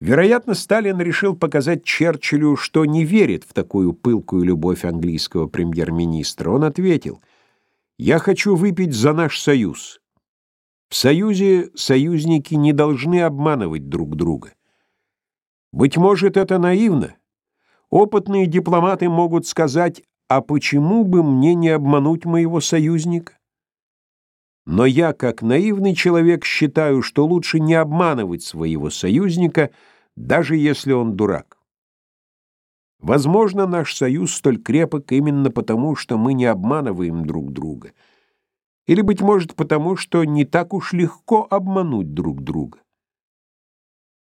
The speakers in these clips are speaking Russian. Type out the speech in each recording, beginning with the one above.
Вероятно, Сталин решил показать Черчиллю, что не верит в такую пылкую любовь английского премьер-министра. Он ответил, «Я хочу выпить за наш союз. В союзе союзники не должны обманывать друг друга. Быть может, это наивно. Опытные дипломаты могут сказать, а почему бы мне не обмануть моего союзника? Но я, как наивный человек, считаю, что лучше не обманывать своего союзника, даже если он дурак. Возможно, наш союз столь крепок именно потому, что мы не обманываем друг друга. Или, быть может, потому, что не так уж легко обмануть друг друга.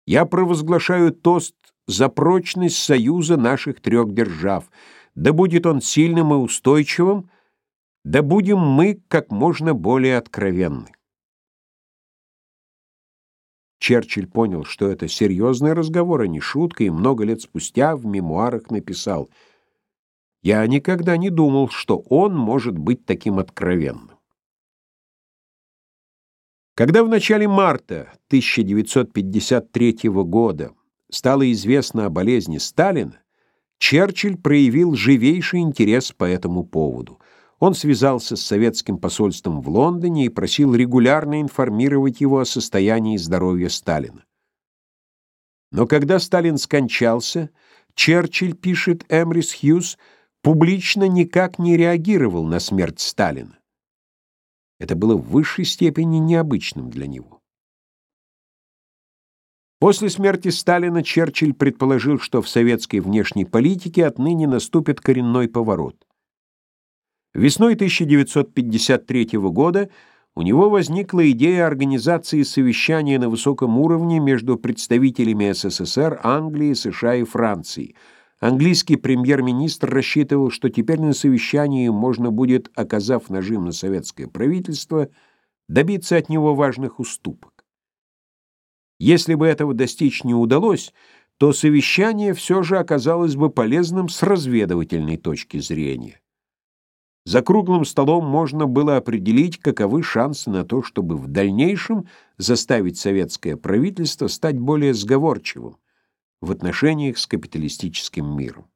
Я провозглашаю тост за прочность союза наших трех держав. Да будет он сильным и устойчивым, да будем мы как можно более откровенны. Черчилль понял, что это серьезный разговор, а не шутка, и много лет спустя в мемуарах написал «Я никогда не думал, что он может быть таким откровенным». Когда в начале марта 1953 года стало известно о болезни Сталина, Черчилль проявил живейший интерес по этому поводу. Он связался с советским посольством в Лондоне и просил регулярно информировать его о состоянии здоровья Сталина. Но когда Сталин скончался, Черчилль, пишет Эмрис Хьюз, публично никак не реагировал на смерть Сталина. Это было в высшей степени необычным для него. После смерти Сталина Черчилль предположил, что в советской внешней политике отныне наступит коренной поворот. Весной 1953 года у него возникла идея организации совещания на высоком уровне между представителями СССР, Англии, США и Франции. Английский премьер-министр рассчитывал, что теперь на совещании можно будет, оказав нажим на советское правительство, добиться от него важных уступок. Если бы этого достичь не удалось, то совещание все же оказалось бы полезным с разведывательной точки зрения. За круглым столом можно было определить, каковы шансы на то, чтобы в дальнейшем заставить советское правительство стать более сговорчивым в отношениях с капиталистическим миром.